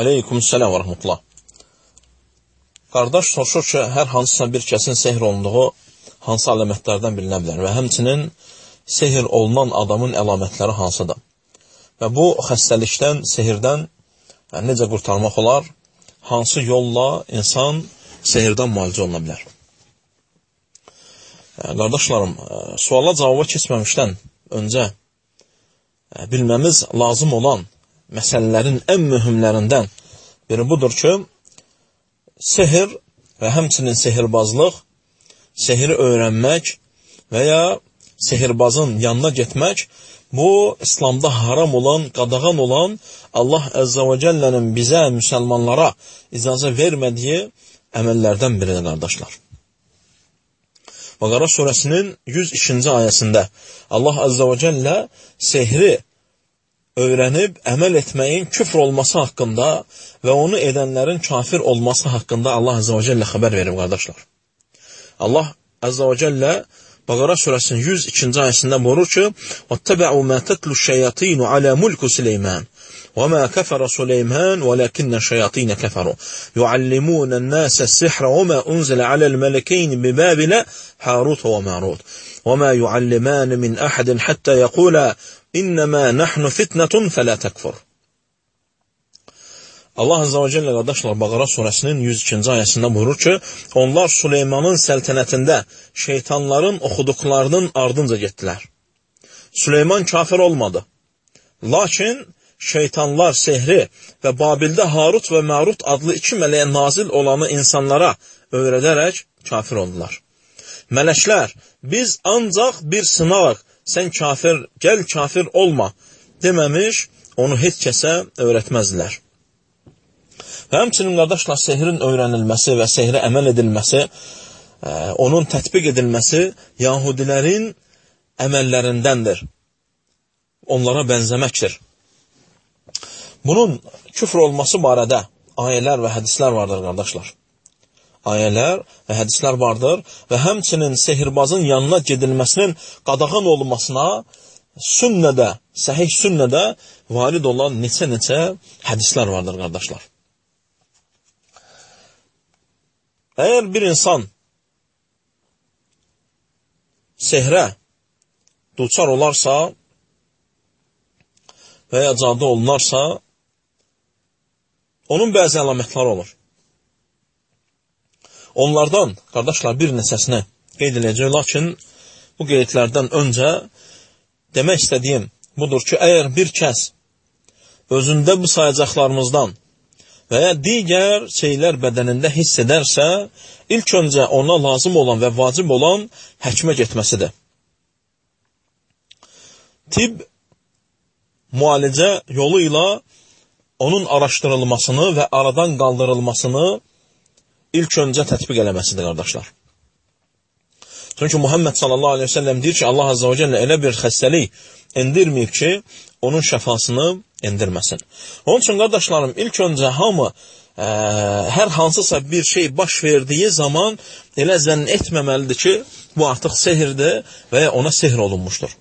Aleykum salam və rəhmətullah. Qardaş soruşur ki, hər hansısa bir kəsin sehr olunduğu hansı əlamətlərdən bilinə bilər və həmçinin sehr olunan adamın əlamətləri hansıdır? Və bu xəstəlikdən, sehirdən yəni, necə qurtarmaq olar? Hansı yolla insan sehirdən müalicə oluna bilər? Qardaşlarım, suala cavaba keçməmişdən öncə bilməmiz lazım olan məsələlərin ən mühümlərindən biri budur ki, sehr və həmçinin sehirbazlıq, sehiri öyrənmək və ya sehirbazın yanına getmək, bu, İslamda haram olan, qadağan olan, Allah Əzzə və Cəllənin bizə, müsəlmanlara icazə vermədiyi əməllərdən biridir, qardaşlar. Bəqara surəsinin 102-ci ayəsində Allah Əzzə və Cəllə sehri öyrənib əməl etməyin küfr olması haqqında və onu edənlərin kafir olması haqqında Allah Azza və Cəllə xəbər verir, qardaşlar. Allah Azza və Cəllə Bəqara surəsinin 102-ci ayəsində buyurur ki: "Vattabu ma tatlu şeyatinu ala mulku Süleyman." وما كفر سليمان ولكن الشياطين كفروا يعلمون الناس السحر وما أنزل على الملكين ببابل هاروت وماروت وما يعلمان من أحد حتى يقولا İnnəmə nəhnu fitnətun fələ təkfur. Allah Azza və Cəllə qardaşlar Bağara surəsinin 102-ci ayəsində buyurur ki, onlar Süleymanın səltənətində şeytanların oxuduqlarının ardınca getdilər. Süleyman kafir olmadı. Lakin şeytanlar sehri və Babildə Harut və Marut adlı iki mələyə nazil olanı insanlara öyrədərək kafir oldular. Mələklər, biz ancaq bir sınaq sən kafir, gəl kafir olma deməmiş, onu heç kəsə öyrətməzdilər. Həmçinin qardaşlar, sehrin öyrənilməsi və sehrə əməl edilməsi, ə, e, onun tətbiq edilməsi yahudilərin əməllərindəndir. Onlara bənzəməkdir. Bunun küfr olması barədə ayələr və hədislər vardır, qardaşlar ayələr və hədislər vardır və həmçinin sehirbazın yanına gedilməsinin qadağan olmasına sünnədə, səhih sünnədə varid olan neçə-neçə hədislər vardır, qardaşlar. Əgər bir insan sehrə duçar olarsa və ya cadı olunarsa, onun bəzi əlamətləri olur. Onlardan, qardaşlar, bir neçəsini qeyd edəcək, lakin bu qeydlərdən öncə demək istədiyim budur ki, əgər bir kəs özündə bu sayacaqlarımızdan və ya digər şeylər bədənində hiss edərsə, ilk öncə ona lazım olan və vacib olan həkimə getməsidir. Tibb müalicə yolu ilə onun araşdırılmasını və aradan qaldırılmasını ilk öncə tətbiq eləməsidir, qardaşlar. Çünki Muhammed sallallahu aleyhi ve sellem deyir ki, Allah azze ve celle elə bir xəstəlik endirməyib ki, onun şəfasını endirməsin. Onun üçün, qardaşlarım, ilk öncə hamı ə, e, hər hansısa bir şey baş verdiyi zaman elə zənn etməməlidir ki, bu artıq sehirdir və ya ona sehr olunmuşdur.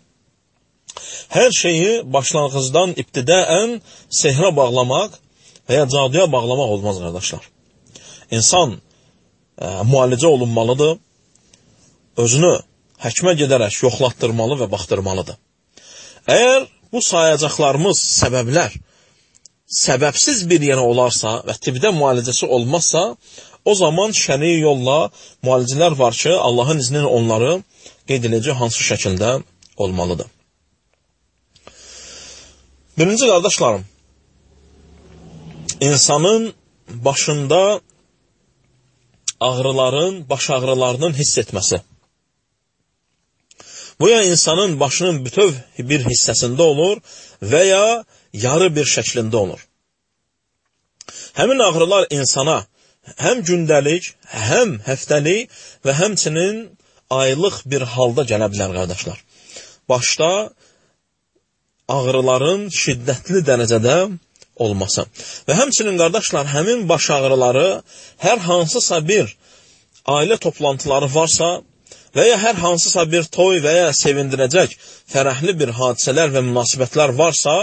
Hər şeyi başlanğıcdan ibtidaən sehrə bağlamaq və ya caduya bağlamaq olmaz, qardaşlar insan ə, e, müalicə olunmalıdır, özünü həkmə gedərək yoxlatdırmalı və baxdırmalıdır. Əgər bu sayacaqlarımız səbəblər səbəbsiz bir yerə olarsa və tibdə müalicəsi olmazsa, o zaman şəri yolla müalicələr var ki, Allahın izni ilə onları qeyd edəcək hansı şəkildə olmalıdır. Birinci qardaşlarım, insanın başında ağrıların, baş ağrılarının hiss etməsi. Bu ya insanın başının bütöv bir hissəsində olur və ya yarı bir şəklində olur. Həmin ağrılar insana həm gündəlik, həm həftəlik və həmçinin aylıq bir halda gələ bilər, qardaşlar. Başda ağrıların şiddətli dərəcədə olması. Və həmçinin qardaşlar, həmin baş ağrıları hər hansısa bir ailə toplantıları varsa və ya hər hansısa bir toy və ya sevindirəcək fərəhli bir hadisələr və münasibətlər varsa,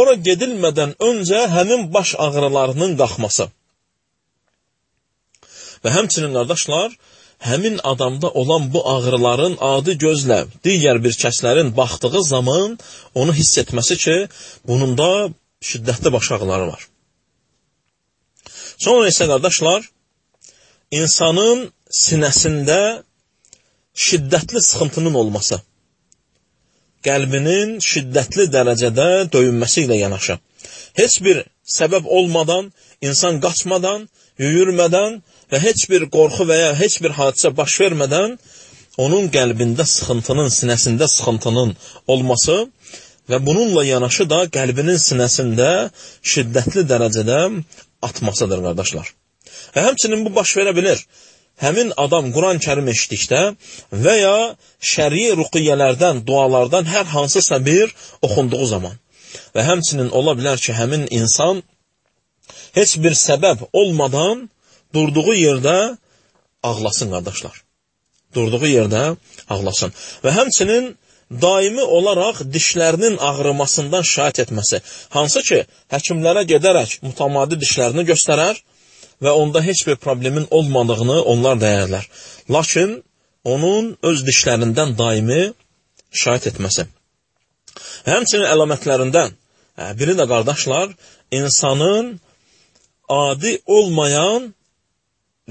ora gedilmədən öncə həmin baş ağrılarının qalxması. Və həmçinin qardaşlar, həmin adamda olan bu ağrıların adi gözlə digər bir kəslərin baxdığı zaman onu hiss etməsi ki, bunun da şiddətli baş ağrıları var. Sonra isə qardaşlar, insanın sinəsində şiddətli sıxıntının olması, qəlbinin şiddətli dərəcədə döyünməsi ilə yanaşı, heç bir səbəb olmadan, insan qaçmadan, yüyürmədən və heç bir qorxu və ya heç bir hadisə baş vermədən onun qəlbində sıxıntının, sinəsində sıxıntının olması və bununla yanaşı da qəlbinin sinəsində şiddətli dərəcədə atmasıdır, qardaşlar. Və həmçinin bu baş verə bilir. Həmin adam Quran-Kərim eşitdikdə və ya şəri ruqiyyələrdən, dualardan hər hansısa bir oxunduğu zaman. Və həmçinin ola bilər ki, həmin insan heç bir səbəb olmadan durduğu yerdə ağlasın, qardaşlar. Durduğu yerdə ağlasın. Və həmçinin daimi olaraq dişlərinin ağrımasından şahit etməsi. Hansı ki, həkimlərə gedərək mütəmadi dişlərini göstərər və onda heç bir problemin olmadığını onlar deyərlər. Lakin onun öz dişlərindən daimi şahit etməsi. Həmçinin əlamətlərindən hə, biri də qardaşlar, insanın adi olmayan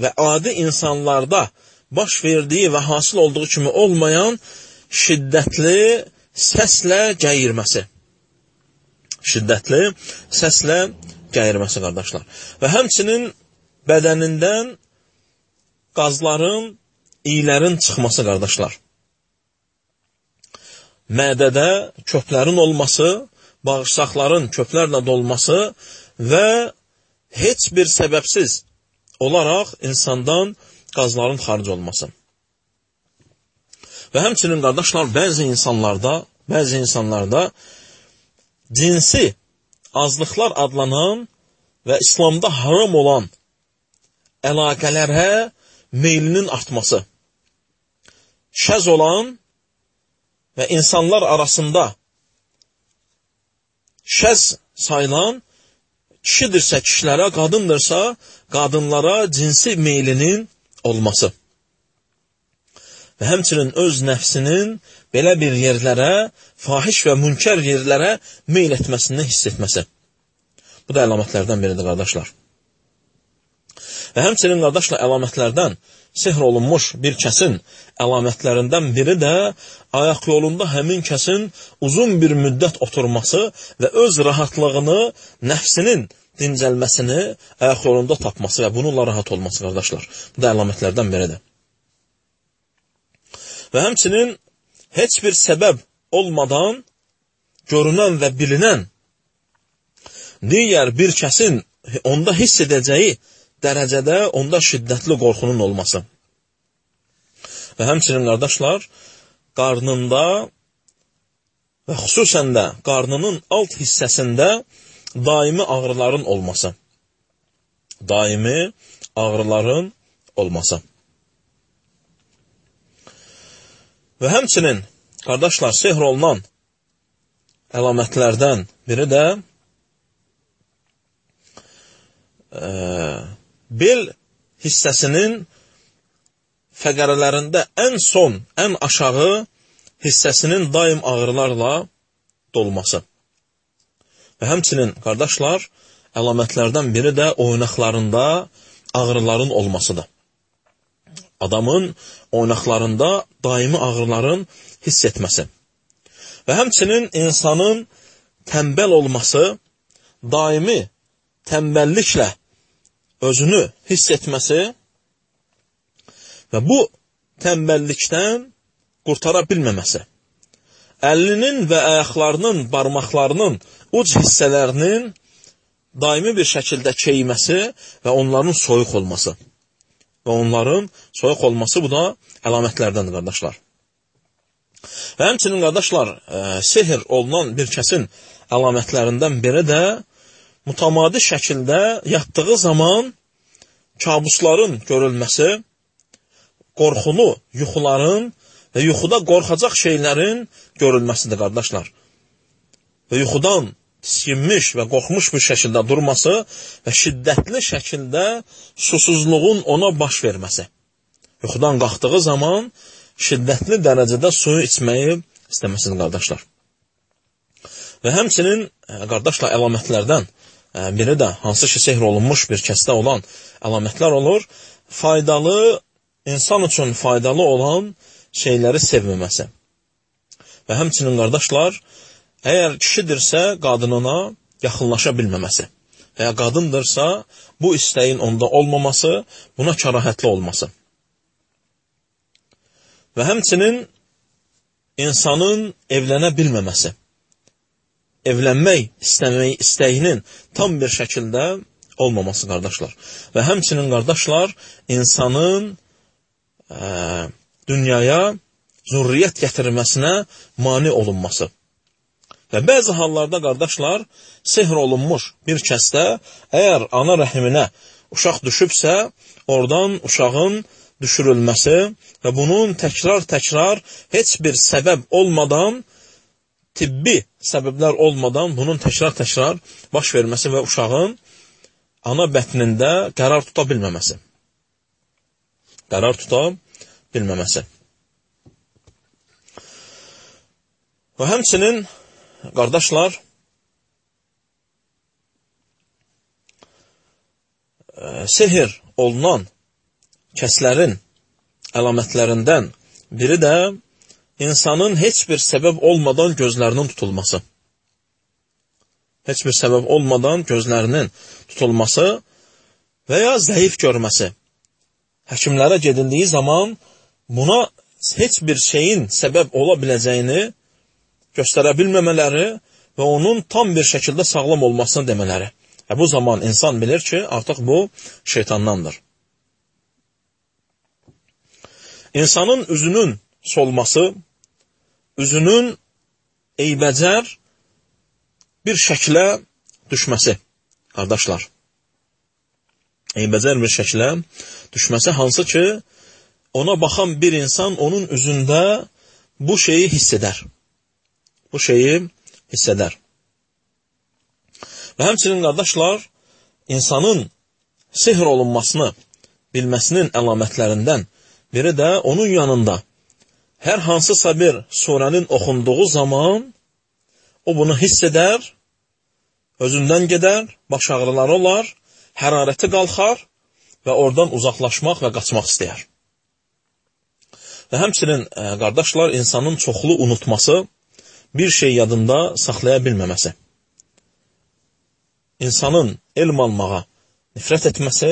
və adi insanlarda baş verdiyi və hasil olduğu kimi olmayan şiddətli səslə gəyirməsi. Şiddətli səslə gəyirməsi, qardaşlar. Və həmçinin bədənindən qazların, iylərin çıxması, qardaşlar. Mədədə köplərin olması, bağırsaqların köplərlə dolması və heç bir səbəbsiz olaraq insandan qazların xaric olması. Və həmçinin qardaşlar, bəzi insanlarda, bəzi insanlarda cinsi azlıqlar adlanan və İslamda haram olan əlaqələrə meylinin artması, şəz olan və insanlar arasında şəz sayılan kişidirsə kişilərə, qadındırsa qadınlara cinsi meylinin olması. Və həmçinin öz nəfsinin belə bir yerlərə, fahiş və münkər yerlərə meyl etməsini hiss etməsi. Bu da əlamətlərdən biridir, qardaşlar. Və həmçinin, qardaşlar, əlamətlərdən sehr olunmuş bir kəsin əlamətlərindən biri də ayaq yolunda həmin kəsin uzun bir müddət oturması və öz rahatlığını, nəfsinin dincəlməsini ayaq yolunda tapması və bununla rahat olması, qardaşlar. Bu da əlamətlərdən biridir. Və həmçinin heç bir səbəb olmadan görünən və bilinən digər bir kəsin onda hiss edəcəyi dərəcədə onda şiddətli qorxunun olması. Və həmçinin qardaşlar, qarnında və xüsusən də qarnının alt hissəsində daimi ağrıların olması. Daimi ağrıların olması. Və həmçinin, qardaşlar, sehr olunan əlamətlərdən biri də e, bel hissəsinin fəqərələrində ən son, ən aşağı hissəsinin daim ağrılarla dolması. Və həmçinin, qardaşlar, əlamətlərdən biri də oynaqlarında ağrıların olmasıdır. Adamın oynaqlarında daimi ağrıların hiss etməsi. Və həmçinin insanın tənbəl olması, daimi tənbəlliklə özünü hiss etməsi və bu tənbəllikdən qurtara bilməməsi. Əlinin və ayaqlarının, barmaqlarının uc hissələrinin daimi bir şəkildə keyməsi və onların soyuq olması. Və onların soyuq olması bu da əlamətlərdəndir, qardaşlar. Və həmçinin, qardaşlar, e, sehir olunan bir kəsin əlamətlərindən biri də mütəmadi şəkildə yatdığı zaman kabusların görülməsi, qorxunu, yuxuların və yuxuda qorxacaq şeylərin görülməsidir, qardaşlar. Və yuxudan tiskinmiş və qorxmuş bir şəkildə durması və şiddətli şəkildə susuzluğun ona baş verməsi. Yuxudan qalxdığı zaman şiddətli dərəcədə suyu içməyi istəməsidir, qardaşlar. Və həmçinin, e, qardaşlar, əlamətlərdən biri də, hansı ki, sehr olunmuş bir kəsdə olan əlamətlər olur, faydalı, insan üçün faydalı olan şeyləri sevməməsi. Və həmçinin, qardaşlar, Əgər kişidirsə, qadınına yaxınlaşa bilməməsi və ya qadındırsa, bu istəyin onda olmaması, buna karahətli olması. Və həmçinin insanın evlənə bilməməsi, evlənmək istəmək, istəyinin tam bir şəkildə olmaması, qardaşlar. Və həmçinin, qardaşlar, insanın ə, dünyaya zürriyyət gətirməsinə mani olunması. Və bəzi hallarda, qardaşlar, sehr olunmuş bir kəsdə, əgər ana rəhiminə uşaq düşübsə, oradan uşağın düşürülməsi və bunun təkrar-təkrar heç bir səbəb olmadan, tibbi səbəblər olmadan bunun təkrar-təkrar baş verməsi və uşağın ana bətnində qərar tuta bilməməsi. Qərar tuta bilməməsi. Və həmçinin qardaşlar, e, sehir olunan kəslərin əlamətlərindən biri də insanın heç bir səbəb olmadan gözlərinin tutulması. Heç bir səbəb olmadan gözlərinin tutulması və ya zəif görməsi. Həkimlərə gedildiyi zaman buna heç bir şeyin səbəb ola biləcəyini göstərə bilməmələri və onun tam bir şəkildə sağlam olmasını demələri. Və bu zaman insan bilir ki, artıq bu şeytandandır. İnsanın üzünün solması, üzünün eybəcər bir şəklə düşməsi, qardaşlar. Eybəcər bir şəklə düşməsi, hansı ki, ona baxan bir insan onun üzündə bu şeyi hiss edər bu şeyi hiss edər. Və həmçinin qardaşlar, insanın sehr olunmasını bilməsinin əlamətlərindən biri də onun yanında hər hansısa bir surənin oxunduğu zaman o bunu hiss edər, özündən gedər, baş ağrıları olar, hərarəti qalxar və oradan uzaqlaşmaq və qaçmaq istəyər. Və həmçinin, qardaşlar, insanın çoxlu unutması bir şey yadında saxlaya bilməməsi, insanın elm almağa nifrət etməsi,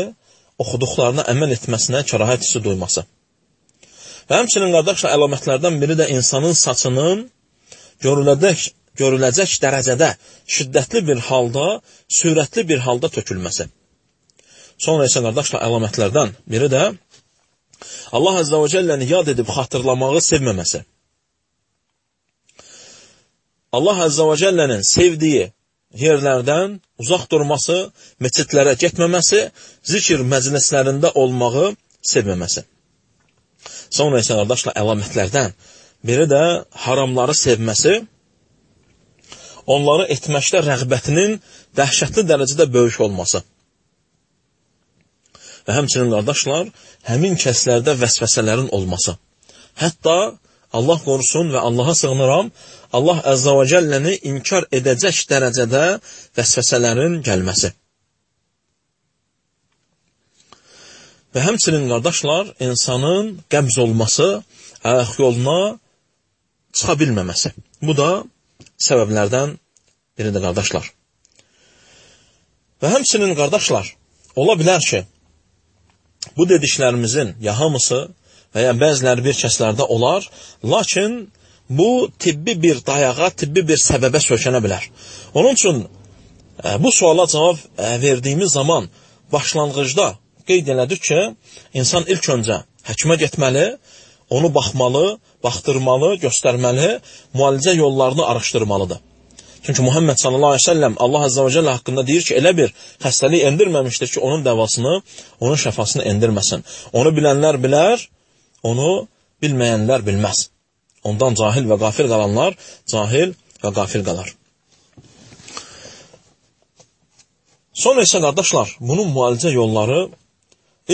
oxuduqlarına əməl etməsinə kərahət hissi duyması. Və həmçinin qardaşlar əlamətlərdən biri də insanın saçının görüləcək, görüləcək dərəcədə şiddətli bir halda, sürətli bir halda tökülməsi. Sonra isə qardaşlar əlamətlərdən biri də Allah Əzzə və Cəlləni yad edib xatırlamağı sevməməsi. Allah Əzzə və Cəllənin sevdiyi yerlərdən uzaq durması, meçidlərə getməməsi, zikr məclislərində olmağı sevməməsi. Sonra isə qardaşlar əlamətlərdən biri də haramları sevməsi, onları etməkdə rəğbətinin dəhşətli dərəcədə böyük olması. Və həmçinin qardaşlar, həmin kəslərdə vəsvəsələrin olması. Hətta Allah qorusun və Allaha sığınıram, Allah Əzzə və Cəlləni inkar edəcək dərəcədə vəsvəsələrin gəlməsi. Və həmçinin qardaşlar, insanın qəbz olması, ayaq yoluna çıxa bilməməsi. Bu da səbəblərdən biridir, qardaşlar. Və həmçinin qardaşlar, ola bilər ki, bu dediklərimizin ya hamısı və ya bəziləri bir kəslərdə olar, lakin bu tibbi bir dayağa, tibbi bir səbəbə sökənə bilər. Onun üçün ə, bu suala cavab ə, verdiyimiz zaman başlanğıcda qeyd elədik ki, insan ilk öncə həkimə getməli, onu baxmalı, baxdırmalı, göstərməli, müalicə yollarını araşdırmalıdır. Çünki Muhammed sallallahu aleyhi ve sellem Allah azze ve celle haqqında deyir ki, elə bir xəstəlik endirməmişdir ki, onun dəvasını, onun şəfasını endirməsin. Onu bilənlər bilər, onu bilməyənlər bilməz. Ondan cahil və qafil qalanlar cahil və qafil qalar. Sonra isə qardaşlar, bunun müalicə yolları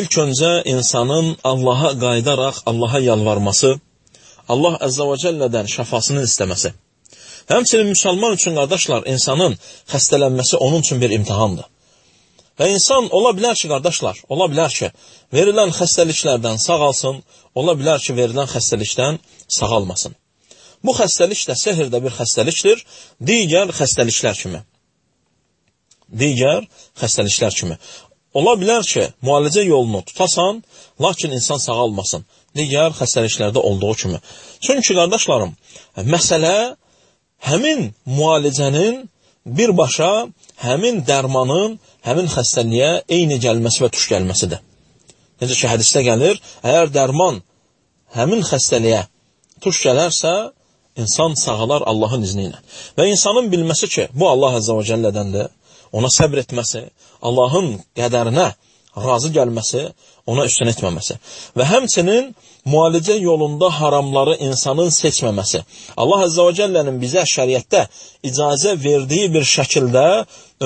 ilk öncə insanın Allaha qayıdaraq Allaha yalvarması, Allah Əzzə və Cəllədən şəfasını istəməsi. Həmçinin müsəlman üçün qardaşlar, insanın xəstələnməsi onun üçün bir imtihandır. Və insan ola bilər ki, qardaşlar, ola bilər ki, verilən xəstəliklərdən sağalsın, ola bilər ki, verilən xəstəlikdən sağalmasın. Bu xəstəlik də sehr də bir xəstəlikdir, digər xəstəliklər kimi. Digər xəstəliklər kimi. Ola bilər ki, müalicə yolunu tutasan, lakin insan sağalmasın. Digər xəstəliklərdə olduğu kimi. Çünki, qardaşlarım, məsələ həmin müalicənin birbaşa həmin dərmanın həmin xəstəliyə eyni gəlməsi və tuş gəlməsidir. Necə ki, hədisdə gəlir, əgər dərman həmin xəstəliyə tuş gələrsə, insan sağalar Allahın izni ilə. Və insanın bilməsi ki, bu Allah Əzzə və Cəllədəndir, ona səbr etməsi, Allahın qədərinə razı gəlməsi, ona üstün etməməsi. Və həmçinin müalicə yolunda haramları insanın seçməməsi. Allah Əzzə və Cəllənin bizə şəriətdə icazə verdiyi bir şəkildə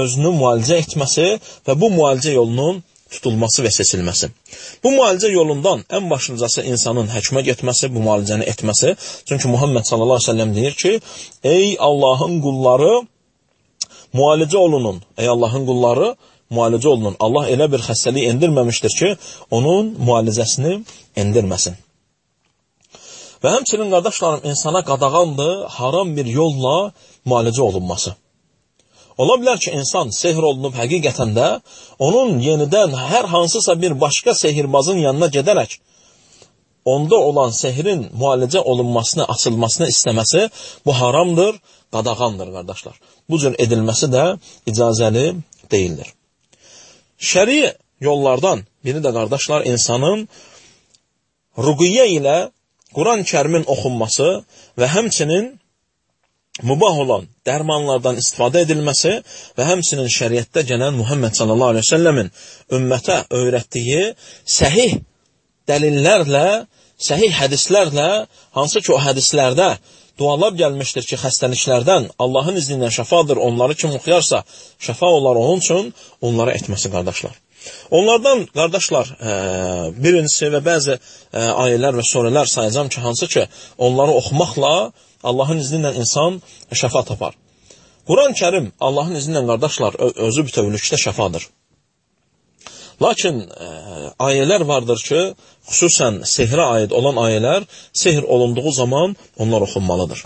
özünü müalicə etməsi və bu müalicə yolunun tutulması və seçilməsi. Bu müalicə yolundan ən başlıcası insanın həkimə getməsi, bu müalicəni etməsi. Çünki Muhammed sallallahu əleyhi və səlləm deyir ki: "Ey Allahın qulları, müalicə olunun. Ey Allahın qulları, müalicə olunun. Allah elə bir xəstəlik endirməmişdir ki, onun müalicəsini endirməsin." Və həmçinin qardaşlarım insana qadağandır haram bir yolla müalicə olunması. Ola bilər ki, insan sehr olunub həqiqətən də onun yenidən hər hansısa bir başqa sehirbazın yanına gedərək onda olan sehrin müalicə olunmasını, açılmasını istəməsi bu haramdır, qadağandır, qardaşlar. Bu cür edilməsi də icazəli deyildir. Şəri yollardan biri də, qardaşlar, insanın rüqiyyə ilə Quran-ı kərimin oxunması və həmçinin mübah olan dərmanlardan istifadə edilməsi və həmçinin şəriətdə gələn Muhammed sallallahu əleyhi və səlləmin ümmətə öyrətdiyi səhih dəlillərlə, səhih hədislərlə, hansı ki o hədislərdə dualar gəlmişdir ki, xəstəliklərdən Allahın izni ilə şəfadır, onları kim oxuyarsa, şəfa olar onun üçün, onlara etməsi qardaşlar. Onlardan, qardaşlar, ə, birincisi və bəzi ə, ayələr və surələr sayacam ki, hansı ki, onları oxumaqla Allahın izni ilə insan şəfa tapar. Quran-ı Kərim Allahın izni ilə qardaşlar özü bütövlükdə şəfadır. Lakin ə, ayələr vardır ki, xüsusən sehrə aid olan ayələr sehr olunduğu zaman onlar oxunmalıdır.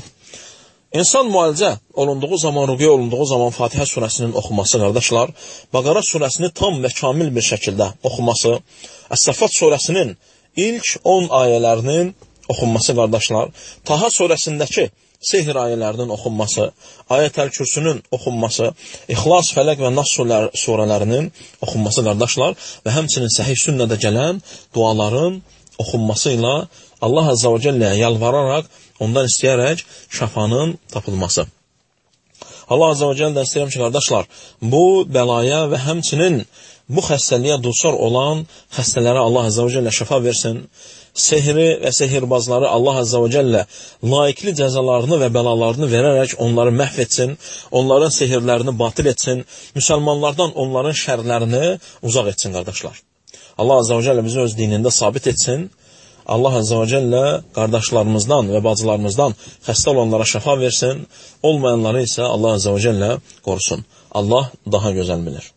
İnsan müalicə olunduğu zaman, rüqyə olunduğu zaman Fatihə surəsinin oxuması, qardaşlar, Baqara surəsini tam və kamil bir şəkildə oxuması, Əs-Səffat surəsinin ilk 10 ayələrinin oxunması qardaşlar, Taha surəsindəki sehr ayələrinin oxunması, Ayətəl Kürsünün oxunması, İxlas, Fələq və Nas surələrinin oxunması qardaşlar və həmçinin səhih sünnədə gələn duaların oxunması ilə Allah Azza və Cəlləyə yalvararaq, ondan istəyərək şəfanın tapılması. Allah Azza və Cəllədən istəyirəm ki, qardaşlar, bu bəlaya və həmçinin bu xəstəliyə dusar olan xəstələrə Allah Azza və Cəllə şəfa versin sehri və sehirbazları Allah Azza və Cəllə layiqli cəzalarını və bəlalarını verərək onları məhv etsin, onların sehirlərini batil etsin, müsəlmanlardan onların şərlərini uzaq etsin, qardaşlar. Allah Azza və Cəllə bizi öz dinində sabit etsin. Allah Azza və Cəllə qardaşlarımızdan və bacılarımızdan xəstə olanlara şəfa versin, olmayanları isə Allah Azza və Cəllə qorusun. Allah daha gözəl bilir.